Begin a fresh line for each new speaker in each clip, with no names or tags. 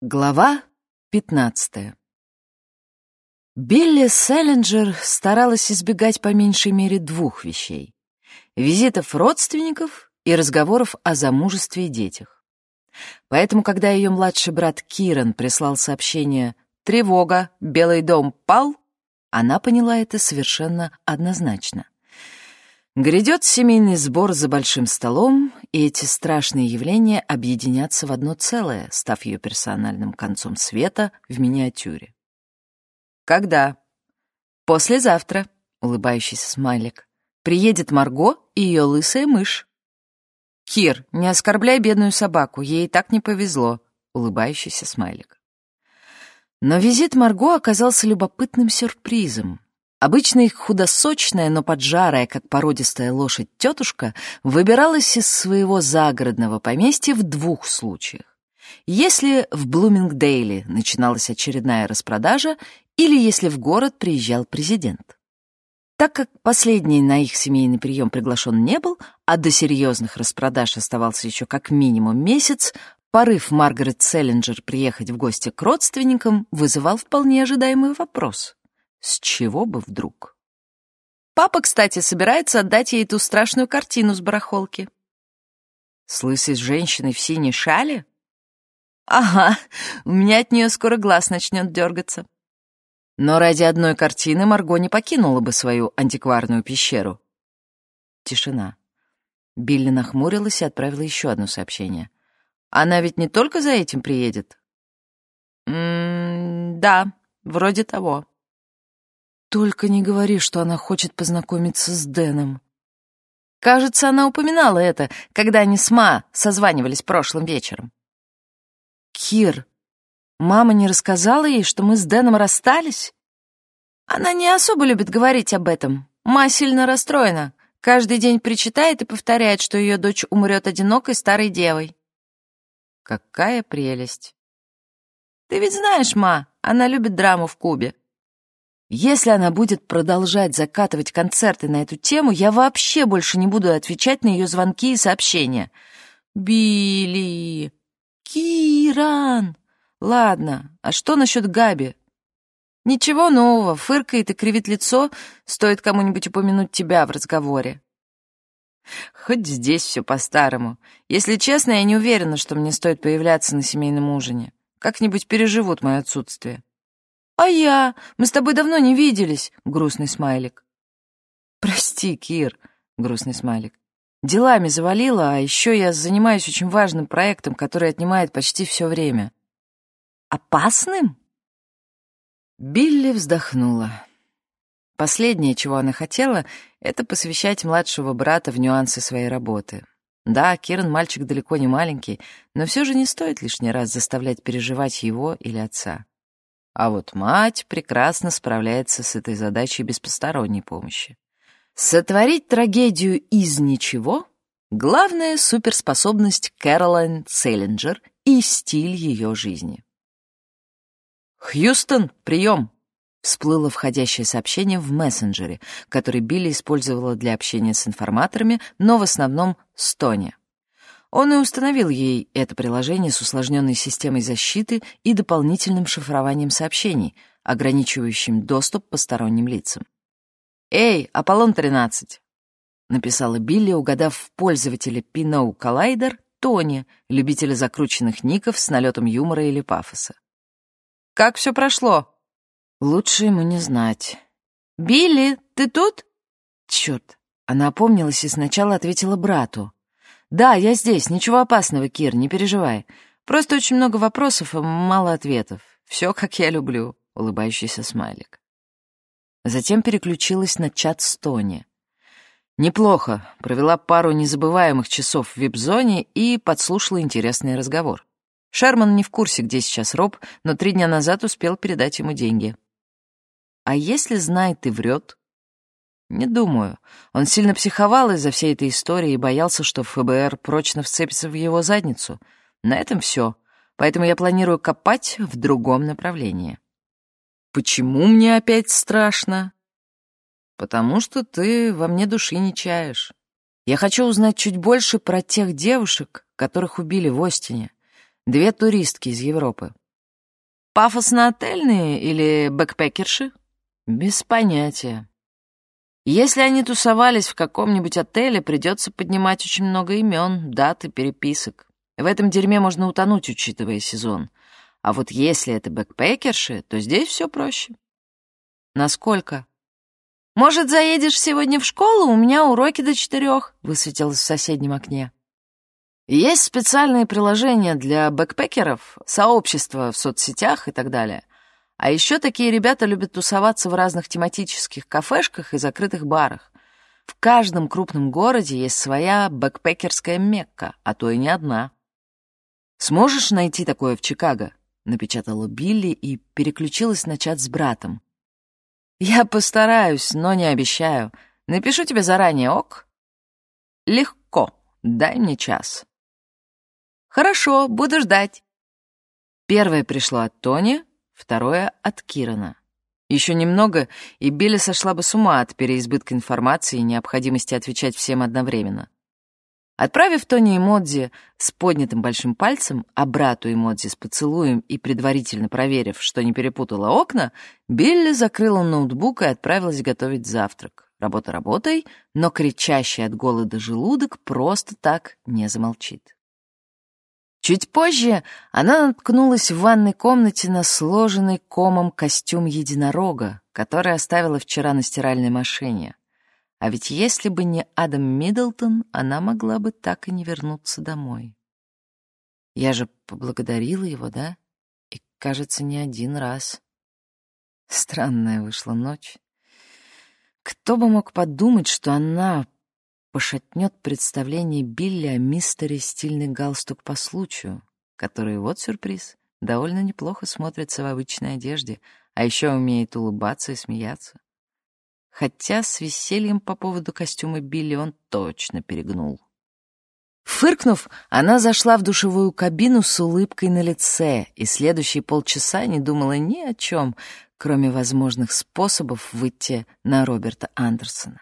Глава 15 Билли Селлинджер старалась избегать по меньшей мере двух вещей — визитов родственников и разговоров о замужестве и детях. Поэтому, когда ее младший брат Киран прислал сообщение «Тревога! Белый дом пал!», она поняла это совершенно однозначно — Грядет семейный сбор за большим столом, и эти страшные явления объединятся в одно целое, став ее персональным концом света в миниатюре. «Когда?» «Послезавтра», — улыбающийся смайлик. «Приедет Марго и ее лысая мышь». «Кир, не оскорбляй бедную собаку, ей и так не повезло», — улыбающийся смайлик. Но визит Марго оказался любопытным сюрпризом. Обычно их худосочная, но поджарая, как породистая лошадь, тетушка выбиралась из своего загородного поместья в двух случаях. Если в Блумингдейле начиналась очередная распродажа или если в город приезжал президент. Так как последний на их семейный прием приглашен не был, а до серьезных распродаж оставался еще как минимум месяц, порыв Маргарет Селлинджер приехать в гости к родственникам вызывал вполне ожидаемый вопрос. С чего бы вдруг? Папа, кстати, собирается отдать ей ту страшную картину с барахолки. С лысой женщиной в синей шале? Ага, у меня от нее скоро глаз начнет дергаться. Но ради одной картины Марго не покинула бы свою антикварную пещеру. Тишина. Билли нахмурилась и отправила еще одно сообщение. «Она ведь не только за этим приедет?» «М -м «Да, вроде того». Только не говори, что она хочет познакомиться с Дэном. Кажется, она упоминала это, когда они с Ма созванивались прошлым вечером. Кир, мама не рассказала ей, что мы с Дэном расстались? Она не особо любит говорить об этом. Ма сильно расстроена. Каждый день причитает и повторяет, что ее дочь умрет одинокой старой девой. Какая прелесть. Ты ведь знаешь, Ма, она любит драму в Кубе. Если она будет продолжать закатывать концерты на эту тему, я вообще больше не буду отвечать на ее звонки и сообщения. Билли! Киран! Ладно, а что насчет Габи? Ничего нового, фыркает и кривит лицо, стоит кому-нибудь упомянуть тебя в разговоре. Хоть здесь все по-старому. Если честно, я не уверена, что мне стоит появляться на семейном ужине. Как-нибудь переживут мое отсутствие. «А я? Мы с тобой давно не виделись», — грустный смайлик. «Прости, Кир», — грустный смайлик. «Делами завалила, а еще я занимаюсь очень важным проектом, который отнимает почти все время». «Опасным?» Билли вздохнула. Последнее, чего она хотела, это посвящать младшего брата в нюансы своей работы. Да, Киран мальчик далеко не маленький, но все же не стоит лишний раз заставлять переживать его или отца. А вот мать прекрасно справляется с этой задачей без посторонней помощи. Сотворить трагедию из ничего — главная суперспособность Кэролайн Селлинджер и стиль ее жизни. «Хьюстон, прием!» — всплыло входящее сообщение в мессенджере, который Билли использовала для общения с информаторами, но в основном с Тони. Он и установил ей это приложение с усложненной системой защиты и дополнительным шифрованием сообщений, ограничивающим доступ посторонним лицам. «Эй, Аполлон-13!» — написала Билли, угадав в пользователе Pinot Collider Тони, любителя закрученных ников с налетом юмора или пафоса. «Как все прошло?» «Лучше ему не знать». «Билли, ты тут?» Черт, она опомнилась и сначала ответила брату. «Да, я здесь. Ничего опасного, Кир, не переживай. Просто очень много вопросов и мало ответов. Все, как я люблю», — улыбающийся смайлик. Затем переключилась на чат Стони. Неплохо. Провела пару незабываемых часов в вип-зоне и подслушала интересный разговор. Шерман не в курсе, где сейчас Роб, но три дня назад успел передать ему деньги. А если знает и врет? Не думаю. Он сильно психовал из-за всей этой истории и боялся, что ФБР прочно вцепится в его задницу. На этом все. Поэтому я планирую копать в другом направлении. Почему мне опять страшно? Потому что ты во мне души не чаешь. Я хочу узнать чуть больше про тех девушек, которых убили в Остине. Две туристки из Европы. пафосно-отельные или бэкпекерши? Без понятия. Если они тусовались в каком-нибудь отеле, придется поднимать очень много имен, дат и переписок. В этом дерьме можно утонуть, учитывая сезон. А вот если это бэкпекерши, то здесь все проще. Насколько? «Может, заедешь сегодня в школу? У меня уроки до четырех», — высветилось в соседнем окне. Есть специальные приложения для бэкпекеров, сообщества в соцсетях и так далее. А еще такие ребята любят тусоваться в разных тематических кафешках и закрытых барах. В каждом крупном городе есть своя бэкпекерская Мекка, а то и не одна. «Сможешь найти такое в Чикаго?» — напечатала Билли и переключилась на чат с братом. «Я постараюсь, но не обещаю. Напишу тебе заранее, ок?» «Легко. Дай мне час». «Хорошо, буду ждать». Первое пришло от Тони, второе — от Кирана. Еще немного, и Билли сошла бы с ума от переизбытка информации и необходимости отвечать всем одновременно. Отправив Тони эмодзи с поднятым большим пальцем, а брату эмодзи с поцелуем и предварительно проверив, что не перепутала окна, Билли закрыла ноутбук и отправилась готовить завтрак. Работа работой, но кричащий от голода желудок просто так не замолчит. Чуть позже она наткнулась в ванной комнате на сложенный комом костюм единорога, который оставила вчера на стиральной машине. А ведь если бы не Адам Миддлтон, она могла бы так и не вернуться домой. Я же поблагодарила его, да? И, кажется, не один раз. Странная вышла ночь. Кто бы мог подумать, что она пошатнет представление Билли о мистере стильный галстук по случаю, который, вот сюрприз, довольно неплохо смотрится в обычной одежде, а еще умеет улыбаться и смеяться хотя с весельем по поводу костюма Билли он точно перегнул. Фыркнув, она зашла в душевую кабину с улыбкой на лице и следующие полчаса не думала ни о чем, кроме возможных способов выйти на Роберта Андерсона.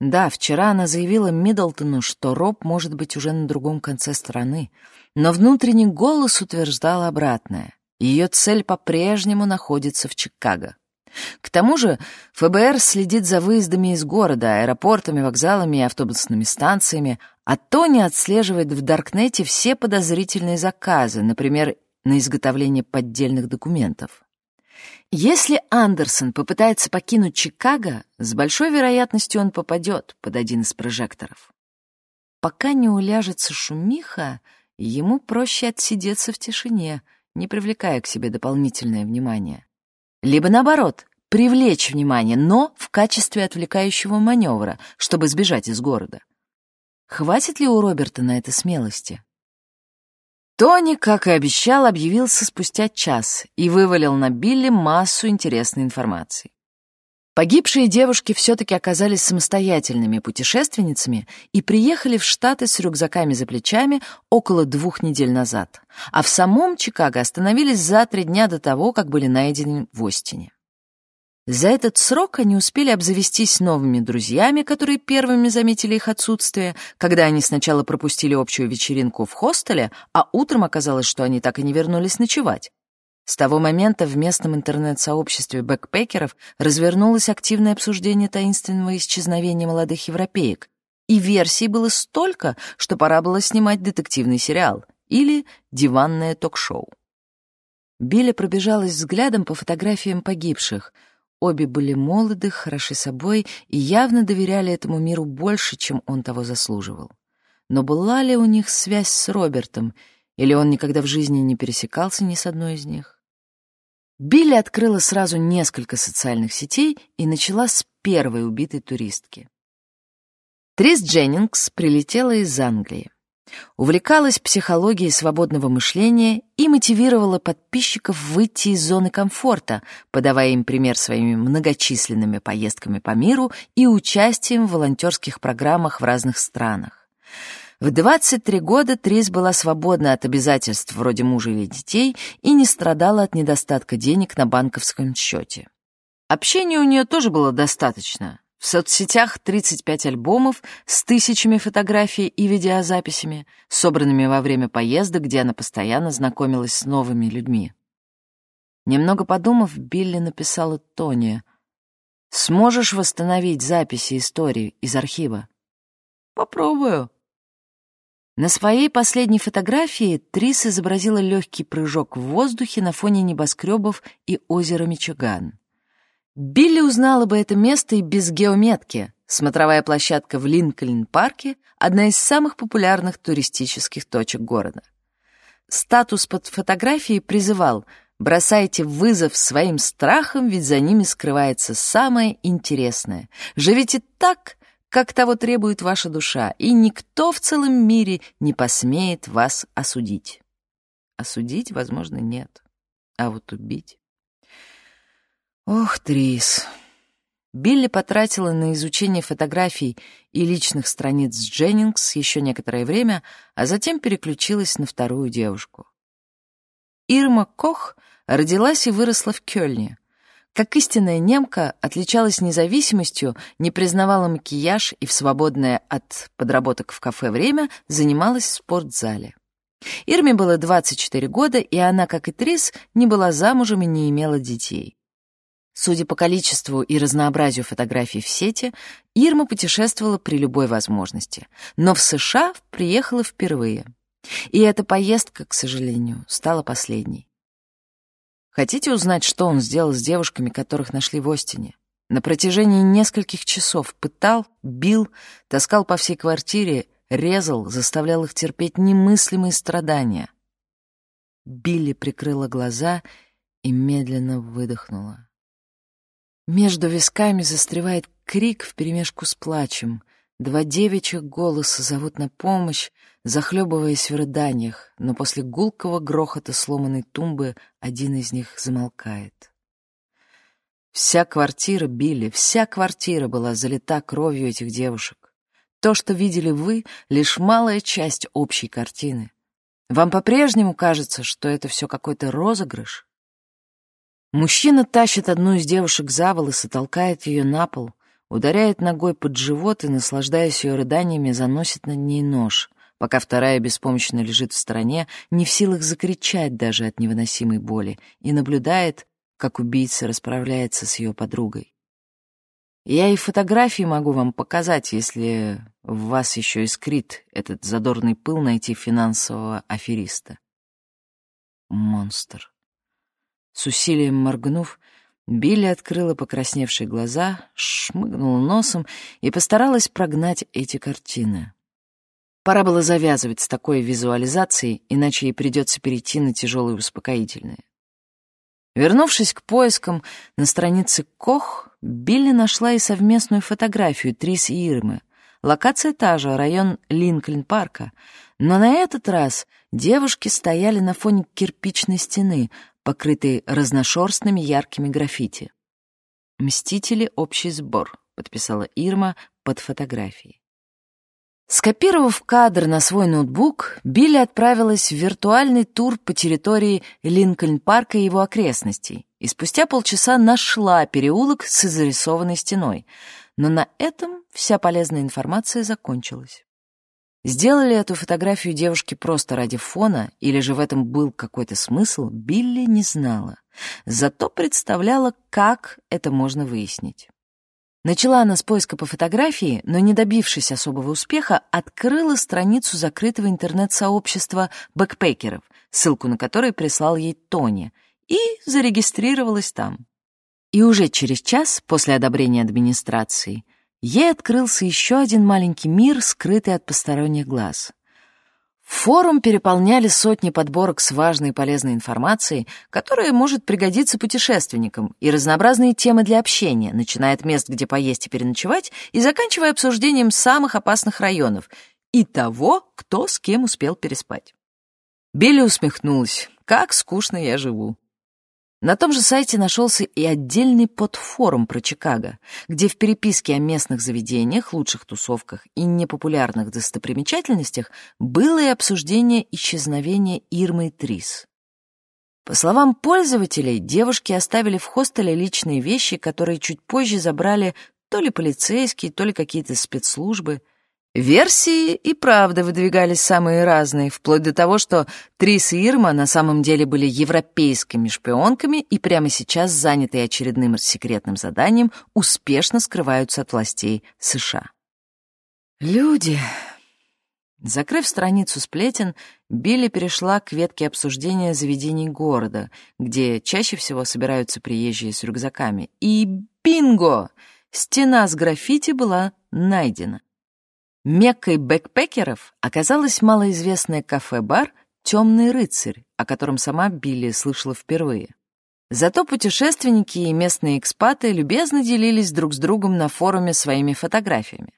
Да, вчера она заявила Миддлтону, что Роб может быть уже на другом конце страны, но внутренний голос утверждал обратное. Ее цель по-прежнему находится в Чикаго. К тому же ФБР следит за выездами из города, аэропортами, вокзалами и автобусными станциями, а Тони отслеживает в Даркнете все подозрительные заказы, например, на изготовление поддельных документов. Если Андерсон попытается покинуть Чикаго, с большой вероятностью он попадет под один из прожекторов. Пока не уляжется шумиха, ему проще отсидеться в тишине, не привлекая к себе дополнительное внимание. Либо наоборот, привлечь внимание, но в качестве отвлекающего маневра, чтобы сбежать из города. Хватит ли у Роберта на это смелости? Тони, как и обещал, объявился спустя час и вывалил на Билли массу интересной информации. Погибшие девушки все-таки оказались самостоятельными путешественницами и приехали в Штаты с рюкзаками за плечами около двух недель назад, а в самом Чикаго остановились за три дня до того, как были найдены в Остине. За этот срок они успели обзавестись новыми друзьями, которые первыми заметили их отсутствие, когда они сначала пропустили общую вечеринку в хостеле, а утром оказалось, что они так и не вернулись ночевать. С того момента в местном интернет-сообществе бэкпекеров развернулось активное обсуждение таинственного исчезновения молодых европеек, и версий было столько, что пора было снимать детективный сериал или диванное ток-шоу. Билли пробежалась взглядом по фотографиям погибших. Обе были молоды, хороши собой и явно доверяли этому миру больше, чем он того заслуживал. Но была ли у них связь с Робертом, или он никогда в жизни не пересекался ни с одной из них? Билли открыла сразу несколько социальных сетей и начала с первой убитой туристки. Трис Дженнингс прилетела из Англии. Увлекалась психологией свободного мышления и мотивировала подписчиков выйти из зоны комфорта, подавая им пример своими многочисленными поездками по миру и участием в волонтерских программах в разных странах. В 23 года Трис была свободна от обязательств вроде мужа или детей и не страдала от недостатка денег на банковском счете. Общения у нее тоже было достаточно. В соцсетях 35 альбомов с тысячами фотографий и видеозаписями, собранными во время поездок, где она постоянно знакомилась с новыми людьми. Немного подумав, Билли написала Тони. «Сможешь восстановить записи истории из архива?» «Попробую». На своей последней фотографии Трис изобразила легкий прыжок в воздухе на фоне небоскребов и озера Мичиган. Билли узнала бы это место и без геометки. Смотровая площадка в Линкольн-парке — одна из самых популярных туристических точек города. Статус под фотографией призывал «Бросайте вызов своим страхам, ведь за ними скрывается самое интересное. Живите так, как того требует ваша душа, и никто в целом мире не посмеет вас осудить». Осудить, возможно, нет, а вот убить... Ох, Трис... Билли потратила на изучение фотографий и личных страниц Дженнингс еще некоторое время, а затем переключилась на вторую девушку. Ирма Кох родилась и выросла в Кёльне. Как истинная немка, отличалась независимостью, не признавала макияж и в свободное от подработок в кафе время занималась в спортзале. Ирме было 24 года, и она, как и Трис, не была замужем и не имела детей. Судя по количеству и разнообразию фотографий в сети, Ирма путешествовала при любой возможности, но в США приехала впервые. И эта поездка, к сожалению, стала последней. Хотите узнать, что он сделал с девушками, которых нашли в Остине? На протяжении нескольких часов пытал, бил, таскал по всей квартире, резал, заставлял их терпеть немыслимые страдания. Билли прикрыла глаза и медленно выдохнула. Между висками застревает крик вперемешку с плачем. Два девичьих голоса зовут на помощь, захлебываясь в рыданиях, но после гулкого грохота сломанной тумбы один из них замолкает. Вся квартира Билли, вся квартира была залита кровью этих девушек. То, что видели вы, — лишь малая часть общей картины. Вам по-прежнему кажется, что это все какой-то розыгрыш? Мужчина тащит одну из девушек за волосы, толкает ее на пол, ударяет ногой под живот и, наслаждаясь ее рыданиями, заносит над ней нож, пока вторая беспомощно лежит в стороне, не в силах закричать даже от невыносимой боли, и наблюдает, как убийца расправляется с ее подругой. Я и фотографии могу вам показать, если в вас еще искрит этот задорный пыл найти финансового афериста. Монстр. С усилием моргнув, Билли открыла покрасневшие глаза, шмыгнула носом и постаралась прогнать эти картины. Пора было завязывать с такой визуализацией, иначе ей придется перейти на тяжелые успокоительные. Вернувшись к поискам, на странице Кох Билли нашла и совместную фотографию Трис и Ирмы. Локация та же, район Линкольн-парка. Но на этот раз девушки стояли на фоне кирпичной стены, покрытый разношерстными яркими граффити. «Мстители. Общий сбор», — подписала Ирма под фотографией. Скопировав кадр на свой ноутбук, Билли отправилась в виртуальный тур по территории Линкольн-парка и его окрестностей, и спустя полчаса нашла переулок с изрисованной стеной. Но на этом вся полезная информация закончилась. Сделали эту фотографию девушки просто ради фона, или же в этом был какой-то смысл, Билли не знала. Зато представляла, как это можно выяснить. Начала она с поиска по фотографии, но, не добившись особого успеха, открыла страницу закрытого интернет-сообщества бэкпекеров, ссылку на которой прислал ей Тони, и зарегистрировалась там. И уже через час после одобрения администрации ей открылся еще один маленький мир, скрытый от посторонних глаз. Форум переполняли сотни подборок с важной и полезной информацией, которая может пригодиться путешественникам, и разнообразные темы для общения, начиная от мест, где поесть и переночевать, и заканчивая обсуждением самых опасных районов и того, кто с кем успел переспать. Билли усмехнулась. «Как скучно я живу. На том же сайте нашелся и отдельный подфорум про Чикаго, где в переписке о местных заведениях, лучших тусовках и непопулярных достопримечательностях было и обсуждение исчезновения Ирмы Трис. По словам пользователей, девушки оставили в хостеле личные вещи, которые чуть позже забрали то ли полицейские, то ли какие-то спецслужбы. Версии и правда выдвигались самые разные, вплоть до того, что Трис и Ирма на самом деле были европейскими шпионками и прямо сейчас, занятые очередным секретным заданием, успешно скрываются от властей США. Люди. Закрыв страницу сплетен, Билли перешла к ветке обсуждения заведений города, где чаще всего собираются приезжие с рюкзаками. И бинго! Стена с граффити была найдена. Меккой бэкпекеров оказалось малоизвестное кафе-бар «Темный рыцарь», о котором сама Билли слышала впервые. Зато путешественники и местные экспаты любезно делились друг с другом на форуме своими фотографиями.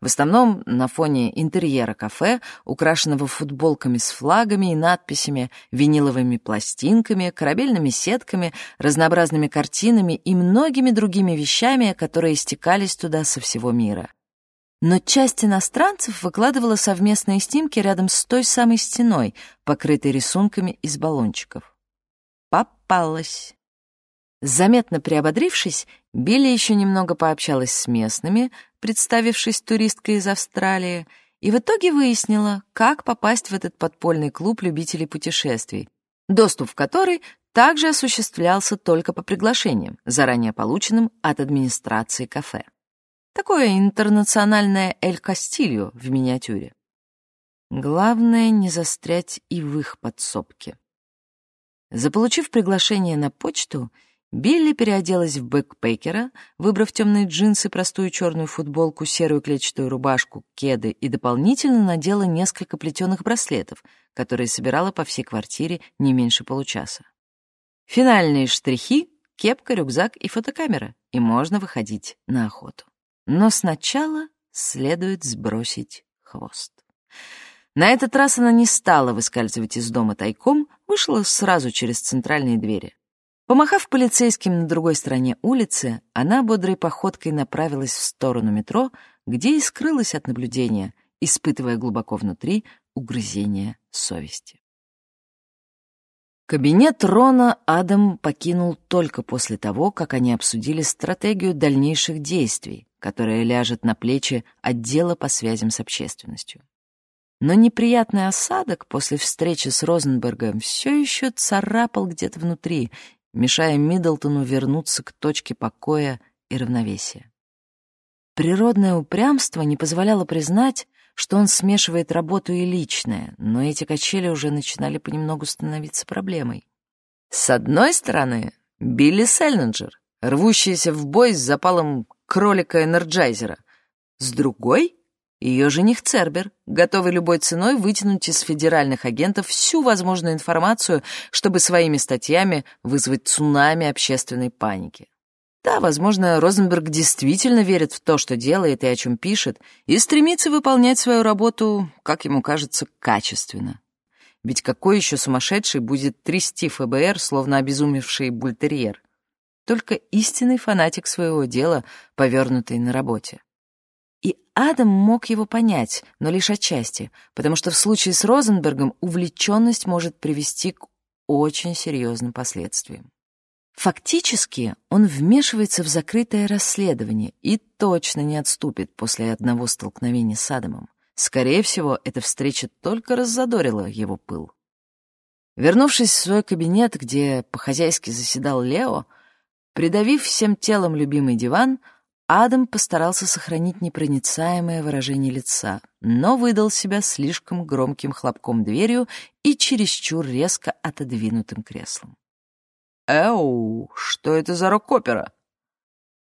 В основном на фоне интерьера кафе, украшенного футболками с флагами и надписями, виниловыми пластинками, корабельными сетками, разнообразными картинами и многими другими вещами, которые стекались туда со всего мира но часть иностранцев выкладывала совместные снимки рядом с той самой стеной, покрытой рисунками из баллончиков. Попалась. Заметно приободрившись, Билли еще немного пообщалась с местными, представившись туристкой из Австралии, и в итоге выяснила, как попасть в этот подпольный клуб любителей путешествий, доступ в который также осуществлялся только по приглашениям, заранее полученным от администрации кафе. Такое интернациональное Эль Кастильо в миниатюре. Главное не застрять и в их подсобке. Заполучив приглашение на почту, Билли переоделась в бэкпекера, выбрав темные джинсы, простую черную футболку, серую клетчатую рубашку, кеды и дополнительно надела несколько плетеных браслетов, которые собирала по всей квартире не меньше получаса. Финальные штрихи — кепка, рюкзак и фотокамера, и можно выходить на охоту. Но сначала следует сбросить хвост. На этот раз она не стала выскальзывать из дома тайком, вышла сразу через центральные двери. Помахав полицейским на другой стороне улицы, она бодрой походкой направилась в сторону метро, где и скрылась от наблюдения, испытывая глубоко внутри угрызение совести. Кабинет Рона Адам покинул только после того, как они обсудили стратегию дальнейших действий, которая ляжет на плечи отдела по связям с общественностью. Но неприятный осадок после встречи с Розенбергом все еще царапал где-то внутри, мешая Миддлтону вернуться к точке покоя и равновесия. Природное упрямство не позволяло признать, что он смешивает работу и личное, но эти качели уже начинали понемногу становиться проблемой. С одной стороны, Билли Селлинджер, рвущийся в бой с запалом кролика-энерджайзера. С другой — ее жених Цербер, готовый любой ценой вытянуть из федеральных агентов всю возможную информацию, чтобы своими статьями вызвать цунами общественной паники. Да, возможно, Розенберг действительно верит в то, что делает и о чем пишет, и стремится выполнять свою работу, как ему кажется, качественно. Ведь какой еще сумасшедший будет трясти ФБР, словно обезумевший бультерьер? Только истинный фанатик своего дела, повернутый на работе. И Адам мог его понять, но лишь отчасти, потому что в случае с Розенбергом увлеченность может привести к очень серьезным последствиям. Фактически он вмешивается в закрытое расследование и точно не отступит после одного столкновения с Адамом. Скорее всего, эта встреча только раззадорила его пыл. Вернувшись в свой кабинет, где по-хозяйски заседал Лео, Придавив всем телом любимый диван, Адам постарался сохранить непроницаемое выражение лица, но выдал себя слишком громким хлопком дверью и чересчур резко отодвинутым креслом. «Эу, что это за рок-опера?»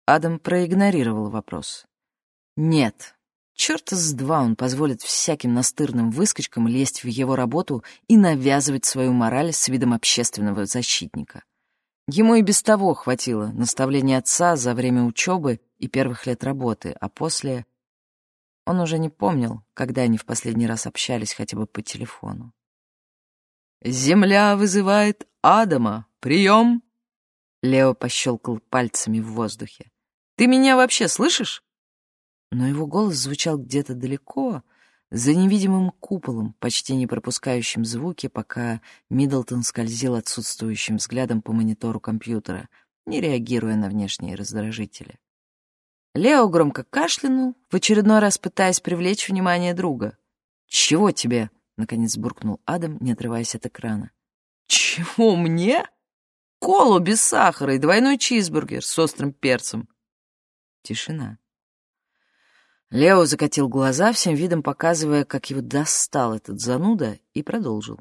Адам проигнорировал вопрос. «Нет, черта с два он позволит всяким настырным выскочкам лезть в его работу и навязывать свою мораль с видом общественного защитника. Ему и без того хватило наставления отца за время учебы и первых лет работы, а после... Он уже не помнил, когда они в последний раз общались хотя бы по телефону. «Земля вызывает Адама! Прием!» Лео пощелкал пальцами в воздухе. «Ты меня вообще слышишь?» Но его голос звучал где-то далеко, за невидимым куполом, почти не пропускающим звуки, пока Миддлтон скользил отсутствующим взглядом по монитору компьютера, не реагируя на внешние раздражители. Лео громко кашлянул, в очередной раз пытаясь привлечь внимание друга. «Чего тебе?» — наконец буркнул Адам, не отрываясь от экрана. «Чего мне?» «Колу без сахара и двойной чизбургер с острым перцем». Тишина. Лео закатил глаза, всем видом показывая, как его достал этот зануда, и продолжил.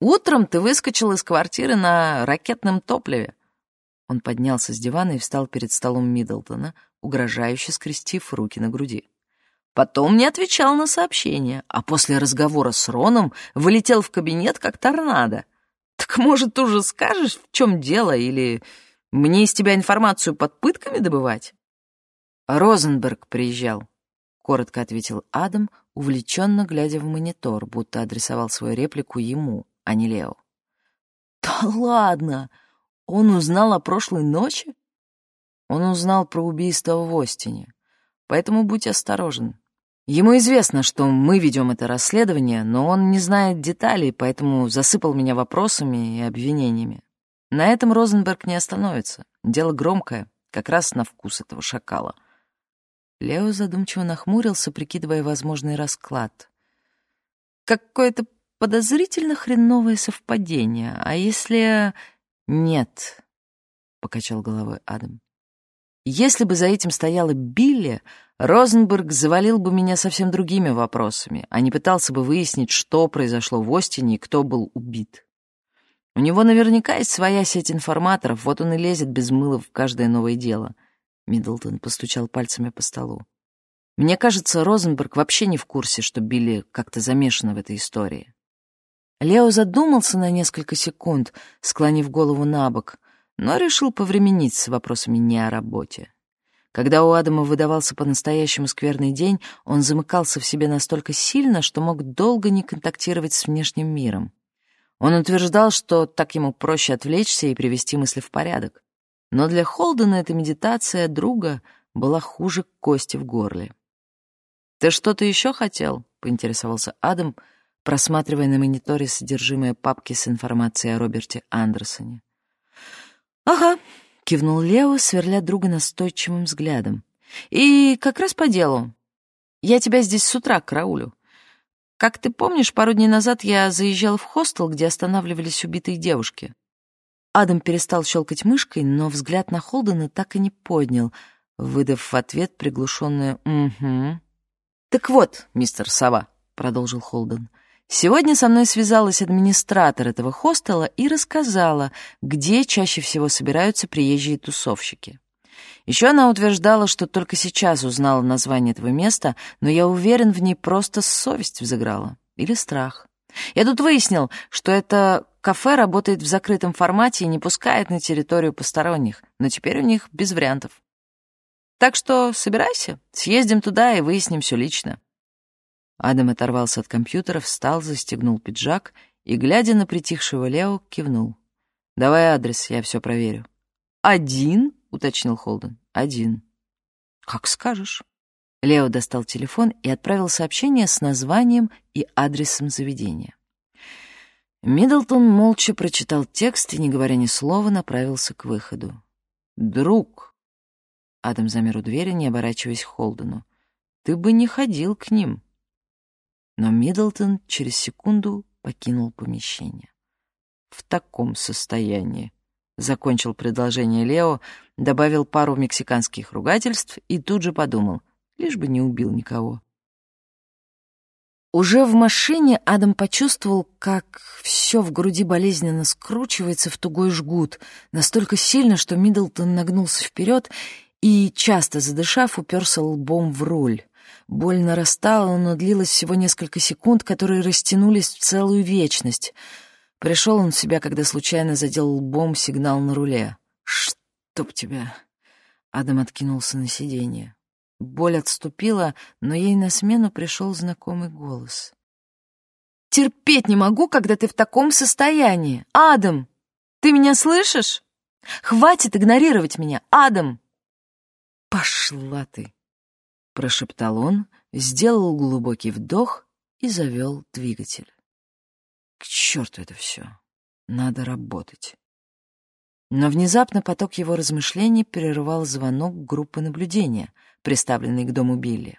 «Утром ты выскочил из квартиры на ракетном топливе». Он поднялся с дивана и встал перед столом Миддлтона, угрожающе скрестив руки на груди. Потом не отвечал на сообщения, а после разговора с Роном вылетел в кабинет как торнадо. Так, может, уже скажешь, в чем дело, или мне из тебя информацию под пытками добывать? Розенберг приезжал. — коротко ответил Адам, увлеченно глядя в монитор, будто адресовал свою реплику ему, а не Лео. «Да ладно! Он узнал о прошлой ночи?» «Он узнал про убийство в Остине, поэтому будь осторожен. Ему известно, что мы ведем это расследование, но он не знает деталей, поэтому засыпал меня вопросами и обвинениями. На этом Розенберг не остановится. Дело громкое, как раз на вкус этого шакала». Лео задумчиво нахмурился, прикидывая возможный расклад. Какое-то подозрительно хреновое совпадение. А если... Нет, — покачал головой Адам. Если бы за этим стояла Билли, Розенберг завалил бы меня совсем другими вопросами, а не пытался бы выяснить, что произошло в Остине и кто был убит. У него наверняка есть своя сеть информаторов, вот он и лезет без мыла в каждое новое дело. Миддлтон постучал пальцами по столу. Мне кажется, Розенберг вообще не в курсе, что Билли как-то замешана в этой истории. Лео задумался на несколько секунд, склонив голову на бок, но решил повременить с вопросами не о работе. Когда у Адама выдавался по-настоящему скверный день, он замыкался в себе настолько сильно, что мог долго не контактировать с внешним миром. Он утверждал, что так ему проще отвлечься и привести мысли в порядок. Но для Холдена эта медитация друга была хуже кости в горле. «Ты что-то еще хотел?» — поинтересовался Адам, просматривая на мониторе содержимое папки с информацией о Роберте Андерсоне. «Ага», — кивнул Лео, сверля друга настойчивым взглядом. «И как раз по делу. Я тебя здесь с утра караулю. Как ты помнишь, пару дней назад я заезжал в хостел, где останавливались убитые девушки. Адам перестал щелкать мышкой, но взгляд на Холдена так и не поднял, выдав в ответ приглушенное «Угу». «Так вот, мистер Сова», — продолжил Холден, «сегодня со мной связалась администратор этого хостела и рассказала, где чаще всего собираются приезжие тусовщики. Еще она утверждала, что только сейчас узнала название этого места, но я уверен, в ней просто совесть взыграла. Или страх. Я тут выяснил, что это кафе работает в закрытом формате и не пускает на территорию посторонних, но теперь у них без вариантов. Так что собирайся, съездим туда и выясним все лично. Адам оторвался от компьютера, встал, застегнул пиджак и, глядя на притихшего Лео, кивнул. «Давай адрес, я все проверю». «Один?» — уточнил Холден. «Один». «Как скажешь». Лео достал телефон и отправил сообщение с названием и адресом заведения. Миддлтон молча прочитал текст и, не говоря ни слова, направился к выходу. «Друг!» Адам замер у двери, не оборачиваясь к Холдену. «Ты бы не ходил к ним!» Но Миддлтон через секунду покинул помещение. «В таком состоянии!» Закончил предложение Лео, добавил пару мексиканских ругательств и тут же подумал, лишь бы не убил никого. Уже в машине Адам почувствовал, как все в груди болезненно скручивается в тугой жгут, настолько сильно, что Миддлтон нагнулся вперед и, часто задышав, уперся лбом в руль. Боль нарастала, но длилась всего несколько секунд, которые растянулись в целую вечность. Пришел он в себя, когда случайно задел лбом сигнал на руле. «Чтоб тебя!» Адам откинулся на сиденье. Боль отступила, но ей на смену пришел знакомый голос. «Терпеть не могу, когда ты в таком состоянии! Адам! Ты меня слышишь? Хватит игнорировать меня, Адам!» «Пошла ты!» — прошептал он, сделал глубокий вдох и завел двигатель. «К черту это все! Надо работать!» Но внезапно поток его размышлений прерывал звонок группы наблюдения, приставленной к дому Билли.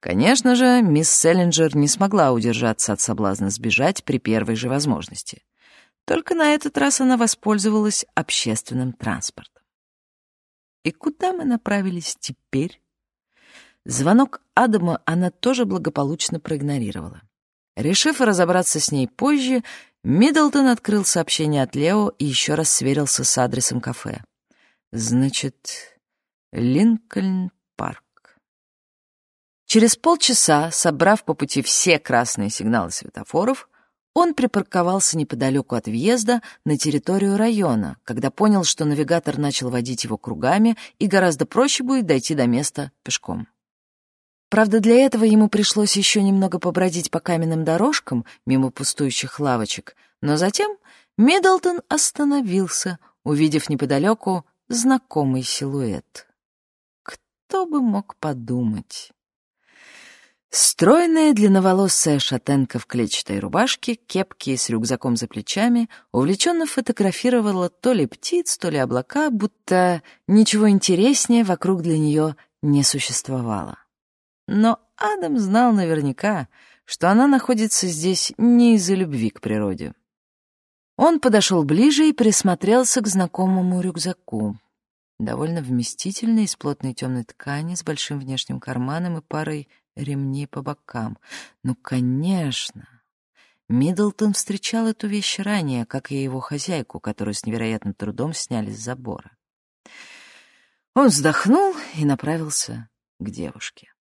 Конечно же, мисс Селлинджер не смогла удержаться от соблазна сбежать при первой же возможности. Только на этот раз она воспользовалась общественным транспортом. И куда мы направились теперь? Звонок Адама она тоже благополучно проигнорировала. Решив разобраться с ней позже, Миддлтон открыл сообщение от Лео и еще раз сверился с адресом кафе. Значит, Линкольн-парк. Через полчаса, собрав по пути все красные сигналы светофоров, он припарковался неподалеку от въезда на территорию района, когда понял, что навигатор начал водить его кругами и гораздо проще будет дойти до места пешком. Правда, для этого ему пришлось еще немного побродить по каменным дорожкам мимо пустующих лавочек, но затем Миддлтон остановился, увидев неподалеку знакомый силуэт. Кто бы мог подумать? Стройная длинноволосая шатенка в клетчатой рубашке, кепке и с рюкзаком за плечами увлеченно фотографировала то ли птиц, то ли облака, будто ничего интереснее вокруг для нее не существовало. Но Адам знал наверняка, что она находится здесь не из-за любви к природе. Он подошел ближе и присмотрелся к знакомому рюкзаку. Довольно вместительный, из плотной темной ткани, с большим внешним карманом и парой ремней по бокам. Ну, конечно. Миддлтон встречал эту вещь ранее, как и его хозяйку, которую с невероятным трудом сняли с забора. Он вздохнул и направился к девушке.